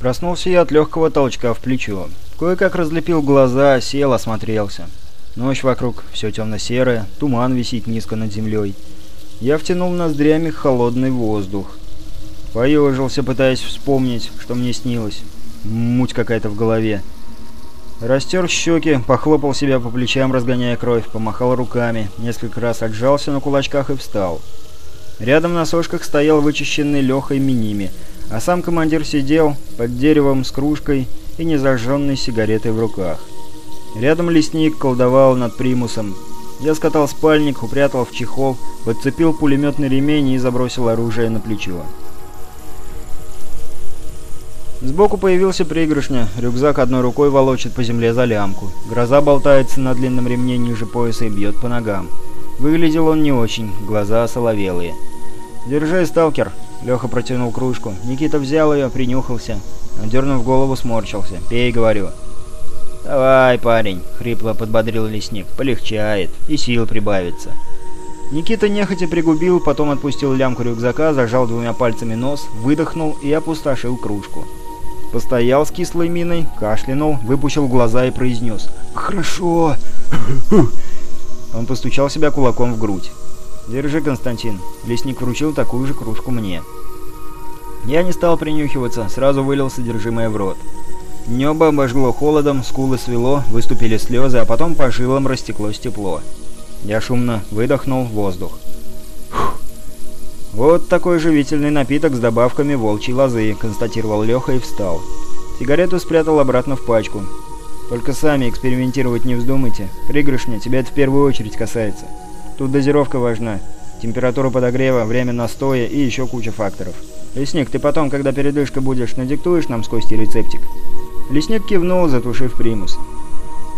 Проснулся я от легкого толчка в плечо. Кое-как разлепил глаза, сел, осмотрелся. Ночь вокруг, все темно-серое, туман висит низко над землей. Я втянул ноздрями холодный воздух. Поежился, пытаясь вспомнить, что мне снилось. Муть какая-то в голове. Растер щеки, похлопал себя по плечам, разгоняя кровь, помахал руками, несколько раз отжался на кулачках и встал. Рядом на сошках стоял вычищенный Лехой Миними, а сам командир сидел под деревом с кружкой и незажженной сигаретой в руках. Рядом лесник колдовал над примусом. Я скатал спальник, упрятал в чехол, подцепил пулеметный ремень и забросил оружие на плечо. Сбоку появился пригоршня, рюкзак одной рукой волочит по земле за лямку. Гроза болтается на длинном ремне ниже пояса и бьет по ногам. Выглядел он не очень, глаза соловелые. «Держи, сталкер!» Леха протянул кружку. Никита взял ее, принюхался. Дернув голову, сморчился. «Пей, говорю». «Давай, парень!» — хрипло подбодрил лесник. «Полегчает, и сил прибавится». Никита нехотя пригубил, потом отпустил лямку рюкзака, зажал двумя пальцами нос, выдохнул и опустошил кружку. Постоял с кислой миной, кашлянул, выпучил глаза и произнес «Хорошо!» Он постучал себя кулаком в грудь. «Держи, Константин». Лесник вручил такую же кружку мне. Я не стал принюхиваться, сразу вылил содержимое в рот. Небо обожгло холодом, скулы свело, выступили слезы, а потом по жилам растеклось тепло. Я шумно выдохнул воздух. Фух. «Вот такой живительный напиток с добавками волчьей лозы», — констатировал Леха и встал. Сигарету спрятал обратно в пачку. «Только сами экспериментировать не вздумайте. Пригрышня, тебя это в первую очередь касается». Тут дозировка важна. Температура подогрева, время настоя и еще куча факторов. Лесник, ты потом, когда передышка будешь, надиктуешь нам с Костей рецептик?» Лесник кивнул, затушив примус.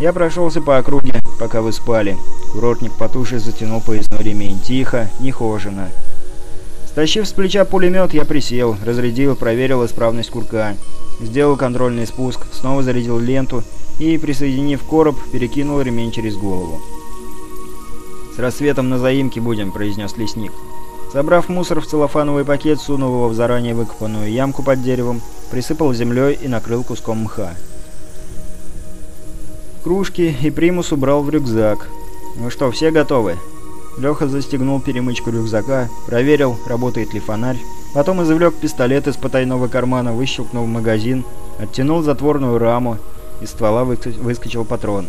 Я прошелся по округе, пока вы спали. Курортник потуши затянул поясной ремень. Тихо, нехожено. Стащив с плеча пулемет, я присел, разрядил, проверил исправность курка. Сделал контрольный спуск, снова зарядил ленту и, присоединив короб, перекинул ремень через голову. «С рассветом на заимке будем», — произнес лесник. Собрав мусор в целлофановый пакет, сунул его в заранее выкопанную ямку под деревом, присыпал землей и накрыл куском мха. Кружки и примус убрал в рюкзак. «Ну что, все готовы?» Леха застегнул перемычку рюкзака, проверил, работает ли фонарь, потом извлек пистолет из потайного кармана, выщелкнул магазин, оттянул затворную раму, из ствола выскочил патрон.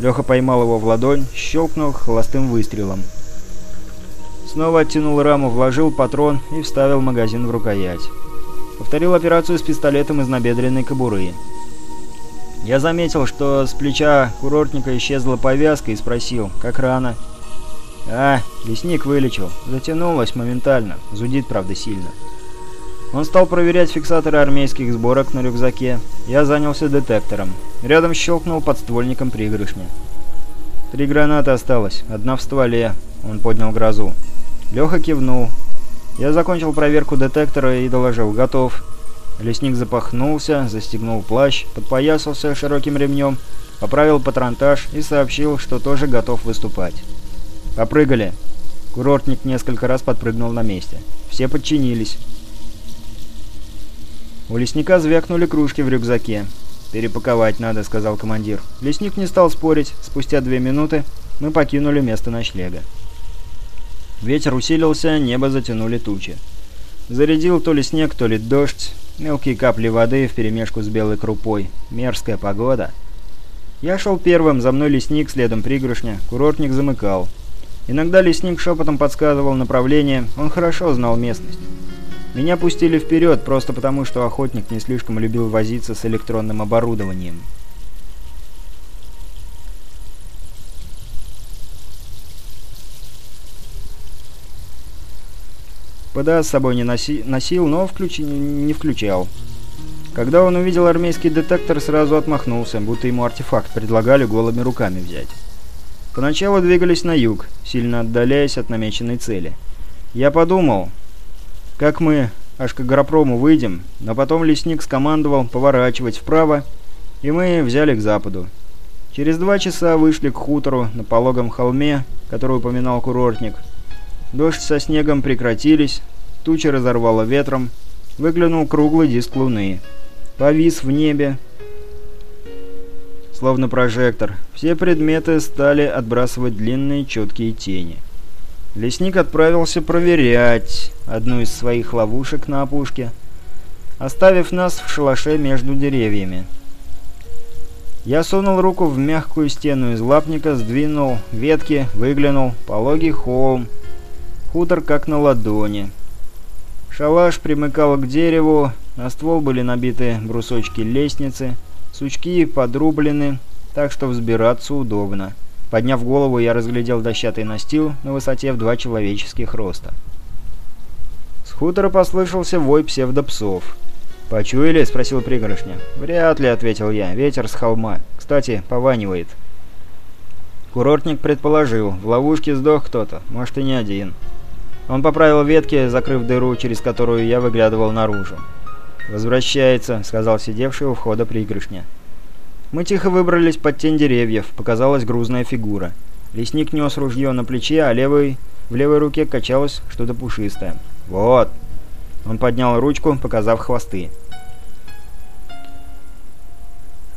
Леха поймал его в ладонь, щелкнул холостым выстрелом. Снова оттянул раму, вложил патрон и вставил магазин в рукоять. Повторил операцию с пистолетом из набедренной кобуры. Я заметил, что с плеча курортника исчезла повязка и спросил, как рано. «А, лесник вылечил. Затянулось моментально. Зудит, правда, сильно». Он стал проверять фиксаторы армейских сборок на рюкзаке. Я занялся детектором. Рядом щелкнул подствольником пригоршня. «Три гранаты осталось. Одна в стволе». Он поднял грозу. Леха кивнул. Я закончил проверку детектора и доложил. «Готов». Лесник запахнулся, застегнул плащ, подпоясался широким ремнем, поправил патронтаж и сообщил, что тоже готов выступать. «Попрыгали». Курортник несколько раз подпрыгнул на месте. Все подчинились. У лесника звякнули кружки в рюкзаке. «Перепаковать надо», — сказал командир. Лесник не стал спорить. Спустя две минуты мы покинули место ночлега. Ветер усилился, небо затянули тучи. Зарядил то ли снег, то ли дождь. Мелкие капли воды вперемешку с белой крупой. Мерзкая погода. Я шел первым, за мной лесник, следом пригоршня. Курортник замыкал. Иногда лесник шепотом подсказывал направление, он хорошо знал местность. Меня пустили вперед, просто потому, что охотник не слишком любил возиться с электронным оборудованием. ПДА с собой не носи носил, но включ не включал. Когда он увидел армейский детектор, сразу отмахнулся, будто ему артефакт предлагали голыми руками взять. Поначалу двигались на юг, сильно отдаляясь от намеченной цели. Я подумал, как мы аж к агропрому выйдем, но потом лесник скомандовал поворачивать вправо, и мы взяли к западу. Через два часа вышли к хутору на пологом холме, который упоминал курортник. Дождь со снегом прекратились, тучи разорвало ветром, выглянул круглый диск луны. повис в небе, словно прожектор. Все предметы стали отбрасывать длинные четкие тени. Лесник отправился проверять одну из своих ловушек на опушке, оставив нас в шалаше между деревьями. Я сунул руку в мягкую стену из лапника, сдвинул ветки, выглянул, пологий холм, хутор как на ладони. Шалаш примыкал к дереву, на ствол были набиты брусочки лестницы, сучки подрублены, так что взбираться удобно. Подняв голову, я разглядел дощатый настил на высоте в два человеческих роста. С хутора послышался вой псевдопсов. «Почуяли?» — спросил пригоршня. «Вряд ли», — ответил я. «Ветер с холма. Кстати, пованивает». Курортник предположил, в ловушке сдох кто-то, может и не один. Он поправил ветки, закрыв дыру, через которую я выглядывал наружу. «Возвращается», — сказал сидевший у входа пригоршня. Мы тихо выбрались под тень деревьев, показалась грузная фигура. Лесник нес ружье на плече, а левой, в левой руке качалось что-то пушистое. «Вот!» Он поднял ручку, показав хвосты.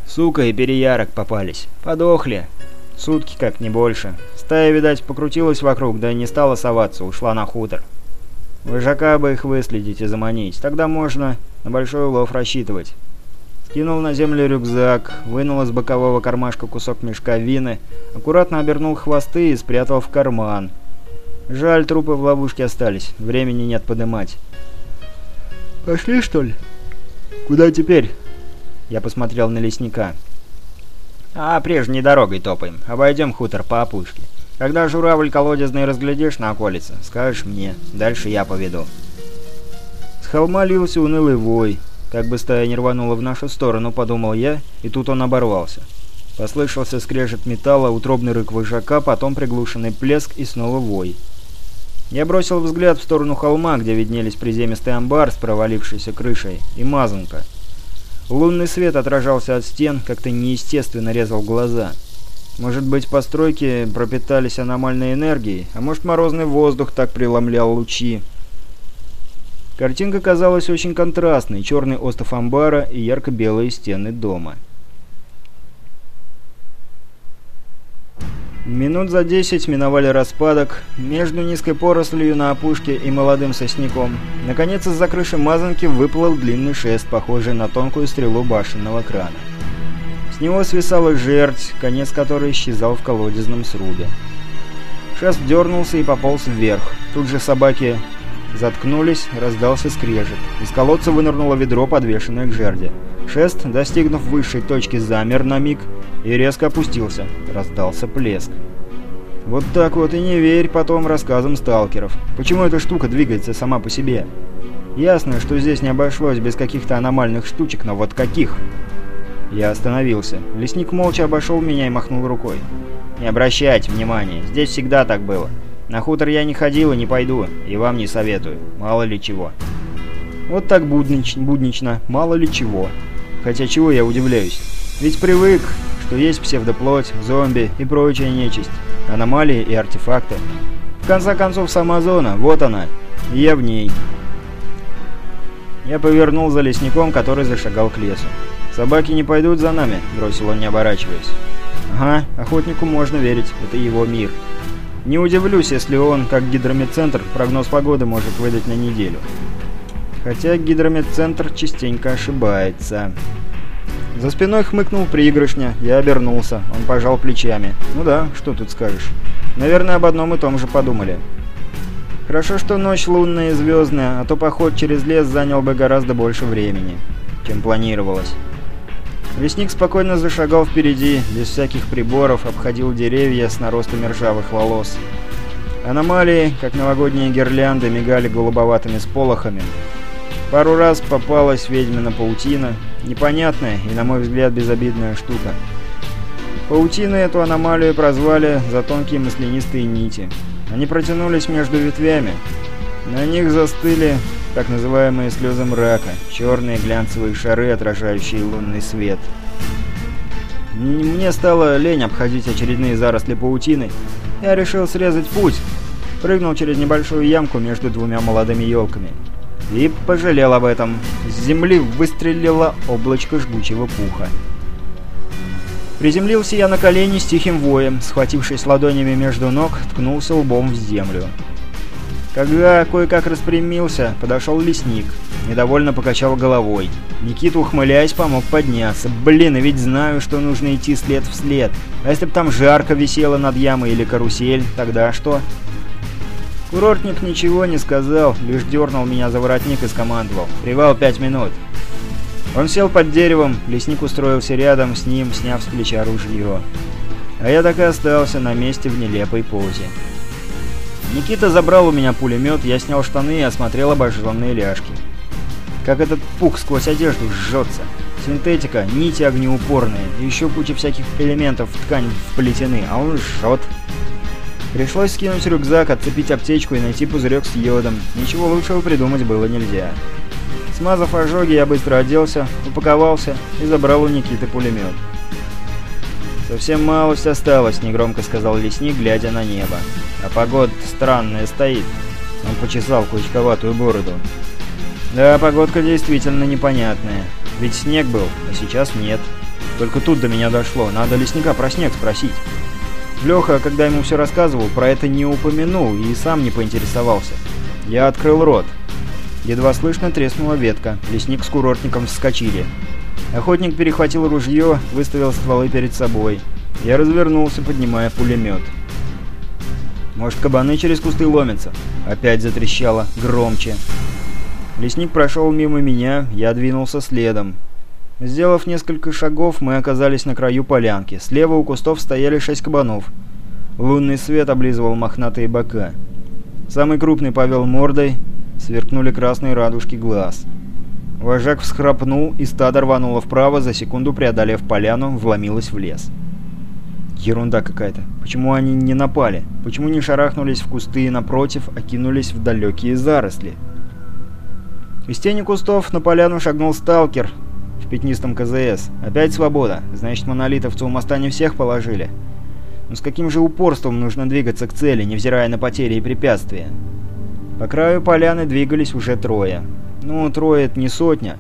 «Сука и переярок попались. Подохли. Сутки как, не больше. Стая, видать, покрутилась вокруг, да и не стала соваться, ушла на хутор. Выжака бы их выследить и заманить. Тогда можно на большой улов рассчитывать. Кинул на землю рюкзак, вынул из бокового кармашка кусок мешковины, аккуратно обернул хвосты и спрятал в карман. Жаль, трупы в ловушке остались, времени нет подымать. «Пошли, что ли?» «Куда теперь?» Я посмотрел на лесника. «А прежней дорогой топаем. Обойдем хутор по опушке. Когда журавль колодезный разглядишь на околице, скажешь мне. Дальше я поведу». С холма лился унылый вой. Как бы стая не рванула в нашу сторону, подумал я, и тут он оборвался. Послышался скрежет металла, утробный рык вожака, потом приглушенный плеск и снова вой. Я бросил взгляд в сторону холма, где виднелись приземистый амбар с провалившейся крышей, и мазанка. Лунный свет отражался от стен, как-то неестественно резал глаза. Может быть, постройки пропитались аномальной энергией, а может, морозный воздух так преломлял лучи. Картинка казалась очень контрастной, черный остов амбара и ярко-белые стены дома. Минут за десять миновали распадок, между низкой порослью на опушке и молодым сосняком. Наконец из-за крыши мазанки выплыл длинный шест, похожий на тонкую стрелу башенного крана. С него свисала жерть, конец которой исчезал в колодезном срубе. Шест дернулся и пополз вверх. Тут же собаки Заткнулись, раздался скрежет. Из колодца вынырнуло ведро, подвешенное к жерде. Шест, достигнув высшей точки, замер на миг и резко опустился. Раздался плеск. Вот так вот и не верь потом рассказам сталкеров. Почему эта штука двигается сама по себе? Ясно, что здесь не обошлось без каких-то аномальных штучек, но вот каких? Я остановился. Лесник молча обошел меня и махнул рукой. «Не обращайте внимания, здесь всегда так было. На хутор я не ходил и не пойду, и вам не советую. Мало ли чего. Вот так буднич, буднично, мало ли чего. Хотя чего я удивляюсь? Ведь привык, что есть псевдоплоть, зомби и прочая нечисть, аномалии и артефакты. В конце концов, сама зона, вот она, и я в ней. Я повернул за лесником, который зашагал к лесу. «Собаки не пойдут за нами», — бросил он, не оборачиваясь. «Ага, охотнику можно верить, это его мир». Не удивлюсь, если он, как гидрометцентр, прогноз погоды может выдать на неделю. Хотя гидрометцентр частенько ошибается. За спиной хмыкнул приигрышня, я обернулся, он пожал плечами. Ну да, что тут скажешь. Наверное, об одном и том же подумали. Хорошо, что ночь лунная и звездная, а то поход через лес занял бы гораздо больше времени, чем планировалось. Лесник спокойно зашагал впереди, без всяких приборов, обходил деревья с наростами ржавых волос. Аномалии, как новогодние гирлянды, мигали голубоватыми сполохами. Пару раз попалась ведьмина паутина, непонятная и, на мой взгляд, безобидная штука. Паутиной эту аномалию прозвали за тонкие маслянистые нити. Они протянулись между ветвями. На них застыли так называемые слезы мрака, черные глянцевые шары, отражающие лунный свет. Мне стало лень обходить очередные заросли паутины. Я решил срезать путь. Прыгнул через небольшую ямку между двумя молодыми елками. И пожалел об этом. С земли выстрелило облачко жгучего пуха. Приземлился я на колени с тихим воем, схватившись ладонями между ног, ткнулся лбом в землю. Когда кое-как распрямился, подошел лесник. Недовольно покачал головой. Никита, ухмыляясь, помог подняться. «Блин, и ведь знаю, что нужно идти след в след. А если бы там жарко висело над ямой или карусель, тогда что?» Курортник ничего не сказал, лишь дернул меня за воротник и скомандовал. «Привал пять минут». Он сел под деревом, лесник устроился рядом с ним, сняв с плеча ружье. А я так и остался на месте в нелепой позе. Никита забрал у меня пулемет, я снял штаны и осмотрел обожженные ляжки. Как этот пух сквозь одежду жжется. Синтетика, нити огнеупорные, еще куча всяких элементов в ткань вплетены, а он жжет. Пришлось скинуть рюкзак, отцепить аптечку и найти пузырек с йодом. Ничего лучшего придумать было нельзя. Смазав ожоги, я быстро оделся, упаковался и забрал у Никиты пулемет. «Совсем малость осталось», — негромко сказал лесник, глядя на небо. «А погода странная стоит». Он почесал кучковатую бороду. «Да, погодка действительно непонятная. Ведь снег был, а сейчас нет. Только тут до меня дошло. Надо лесника про снег спросить». Леха, когда ему все рассказывал, про это не упомянул и сам не поинтересовался. Я открыл рот. Едва слышно треснула ветка. Лесник с курортником вскочили. Охотник перехватил ружье, выставил стволы перед собой. Я развернулся, поднимая пулемет. «Может, кабаны через кусты ломятся?» Опять затрещало, громче. Лесник прошел мимо меня, я двинулся следом. Сделав несколько шагов, мы оказались на краю полянки. Слева у кустов стояли шесть кабанов. Лунный свет облизывал мохнатые бока. Самый крупный повел мордой, сверкнули красные радужки глаз. Вожак всхрапнул, и стадо рвануло вправо, за секунду преодолев поляну, вломилось в лес. Ерунда какая-то. Почему они не напали? Почему не шарахнулись в кусты и напротив, а кинулись в далекие заросли? Из тени кустов на поляну шагнул сталкер в пятнистом КЗС. Опять свобода. Значит, монолитовцы у моста не всех положили. Но с каким же упорством нужно двигаться к цели, невзирая на потери и препятствия? По краю поляны двигались уже трое. Ну, трое — это не сотня.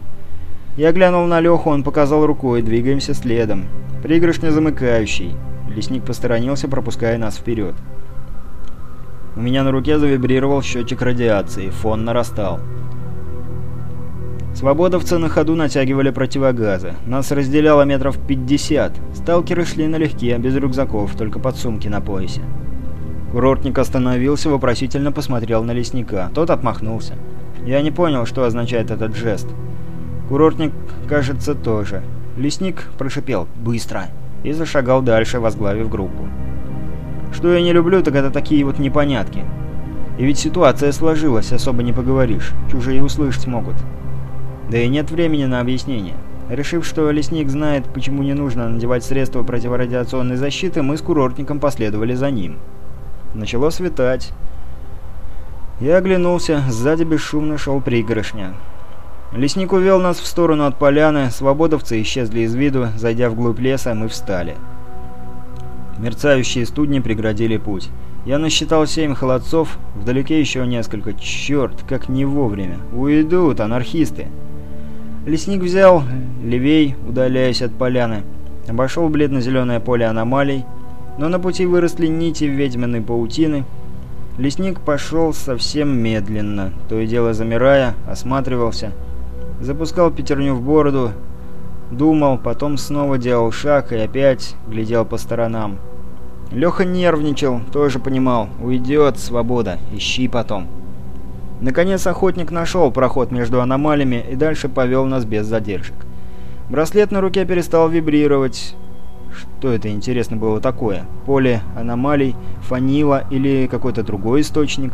Я глянул на Леху, он показал рукой, двигаемся следом. Пригоршня замыкающий. Лесник посторонился, пропуская нас вперед. У меня на руке завибрировал счетчик радиации, фон нарастал. Свободовцы на ходу натягивали противогазы. Нас разделяло метров 50. Сталкеры шли налегке, без рюкзаков, только под сумки на поясе. Курортник остановился, вопросительно посмотрел на лесника. Тот отмахнулся. Я не понял, что означает этот жест. Курортник, кажется, тоже. Лесник прошипел «Быстро!» и зашагал дальше, возглавив группу. Что я не люблю, так это такие вот непонятки. И ведь ситуация сложилась, особо не поговоришь. Чужие услышать могут. Да и нет времени на объяснение. Решив, что лесник знает, почему не нужно надевать средства противорадиационной защиты, мы с курортником последовали за ним. Начало светать. Я оглянулся, сзади бесшумно шел пригоршня. Лесник увел нас в сторону от поляны, свободовцы исчезли из виду, зайдя вглубь леса, мы встали. Мерцающие студни преградили путь. Я насчитал семь холодцов, вдалеке еще несколько. Черт, как не вовремя. Уйдут, анархисты. Лесник взял левей, удаляясь от поляны. Обошел бледно-зеленое поле аномалий, но на пути выросли нити ведьминой паутины, Лесник пошел совсем медленно, то и дело замирая, осматривался, запускал пятерню в бороду, думал, потом снова делал шаг и опять глядел по сторонам. Леха нервничал, тоже понимал, уйдет, свобода, ищи потом. Наконец охотник нашел проход между аномалиями и дальше повел нас без задержек. Браслет на руке перестал вибрировать, что это, интересно, было такое? Поле аномалий, фанила или какой-то другой источник?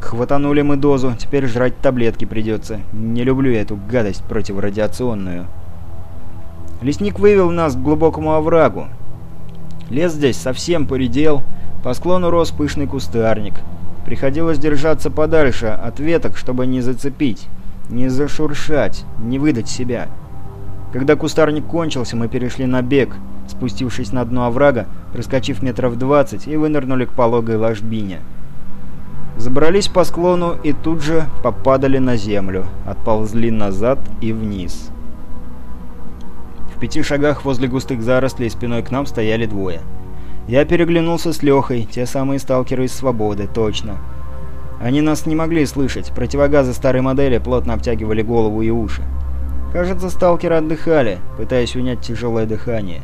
Хватанули мы дозу, теперь жрать таблетки придется. Не люблю эту гадость противорадиационную. Лесник вывел нас к глубокому оврагу. Лес здесь совсем поредел, по склону рос пышный кустарник. Приходилось держаться подальше от веток, чтобы не зацепить, не зашуршать, не выдать себя. Когда кустарник кончился, мы перешли на бег — спустившись на дно оврага, проскочив метров двадцать и вынырнули к пологой ложбине. Забрались по склону и тут же попадали на землю, отползли назад и вниз. В пяти шагах возле густых зарослей спиной к нам стояли двое. Я переглянулся с Лехой, те самые сталкеры из Свободы, точно. Они нас не могли слышать, противогазы старой модели плотно обтягивали голову и уши. Кажется, сталкеры отдыхали, пытаясь унять тяжелое дыхание.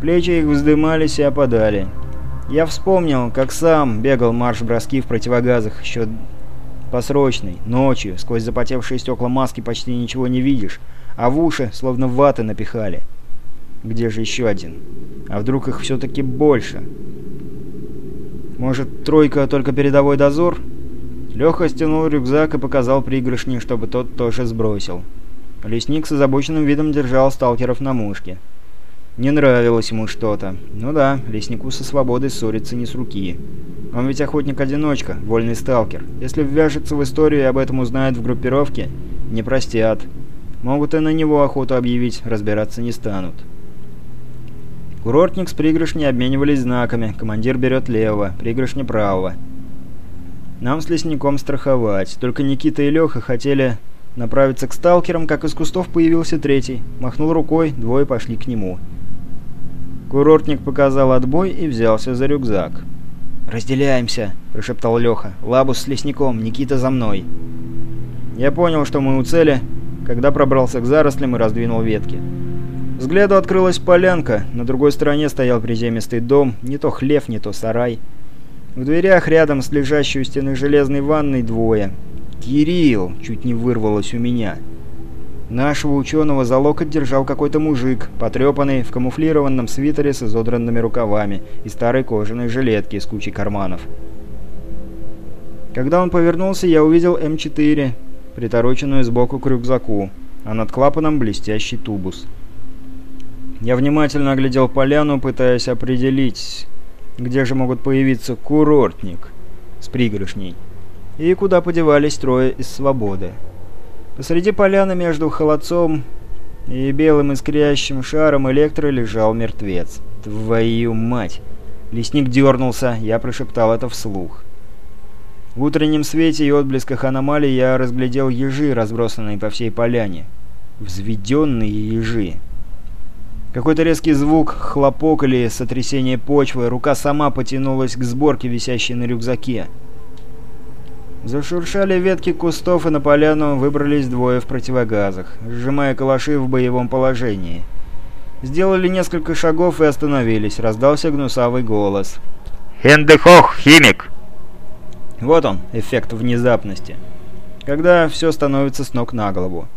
Плечи их вздымались и опадали. Я вспомнил, как сам бегал марш-броски в противогазах еще посрочный, ночью, сквозь запотевшие стекла маски почти ничего не видишь, а в уши словно ваты напихали. Где же еще один? А вдруг их все-таки больше? Может, тройка только передовой дозор? Леха стянул рюкзак и показал пригоршни, чтобы тот тоже сбросил. Лесник с озабоченным видом держал сталкеров на мушке. Не нравилось ему что-то. Ну да, леснику со свободой ссориться не с руки. Он ведь охотник-одиночка, вольный сталкер. Если ввяжется в историю и об этом узнает в группировке, не простят. Могут и на него охоту объявить, разбираться не станут. Курортник с пригоршней обменивались знаками. Командир берет левого, пригоршня правого. Нам с лесником страховать. Только Никита и Леха хотели направиться к сталкерам, как из кустов появился третий. Махнул рукой, двое пошли к нему. Курортник показал отбой и взялся за рюкзак. «Разделяемся», — прошептал Леха. «Лабус с лесником, Никита за мной». Я понял, что мы у цели, когда пробрался к зарослям и раздвинул ветки. Взгляду открылась полянка, на другой стороне стоял приземистый дом, не то хлев, не то сарай. В дверях рядом с лежащей у стены железной ванной двое. «Кирилл!» — чуть не вырвалось у меня. Нашего ученого за локоть держал какой-то мужик, потрепанный в камуфлированном свитере с изодранными рукавами и старой кожаной жилетке с кучей карманов. Когда он повернулся, я увидел М4, притороченную сбоку к рюкзаку, а над клапаном блестящий тубус. Я внимательно оглядел поляну, пытаясь определить, где же могут появиться курортник с пригоршней и куда подевались трое из свободы. Посреди поляны между холодцом и белым искрящим шаром электро лежал мертвец. «Твою мать!» Лесник дернулся, я прошептал это вслух. В утреннем свете и отблесках аномалий я разглядел ежи, разбросанные по всей поляне. Взведенные ежи. Какой-то резкий звук, хлопок или сотрясение почвы, рука сама потянулась к сборке, висящей на рюкзаке. Зашуршали ветки кустов, и на поляну выбрались двое в противогазах, сжимая калаши в боевом положении. Сделали несколько шагов и остановились. Раздался гнусавый голос. «Хендехох, химик!» Вот он, эффект внезапности. Когда все становится с ног на голову.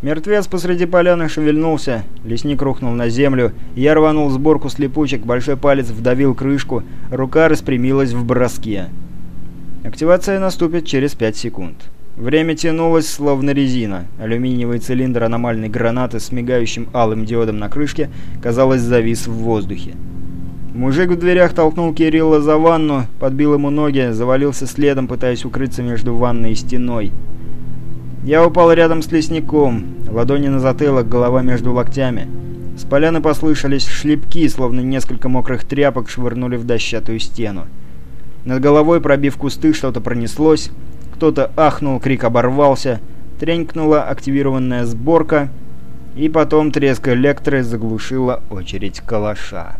Мертвец посреди поляны шевельнулся, лесник рухнул на землю, я рванул сборку с липучек, большой палец вдавил крышку, рука распрямилась в броске. Активация наступит через 5 секунд. Время тянулось, словно резина. Алюминиевый цилиндр аномальной гранаты с мигающим алым диодом на крышке, казалось, завис в воздухе. Мужик в дверях толкнул Кирилла за ванну, подбил ему ноги, завалился следом, пытаясь укрыться между ванной и стеной. Я упал рядом с лесником, ладони на затылок, голова между локтями. С поляны послышались шлепки, словно несколько мокрых тряпок швырнули в дощатую стену. Над головой, пробив кусты, что-то пронеслось. Кто-то ахнул, крик оборвался. Тренькнула активированная сборка. И потом треск электры заглушила очередь калаша.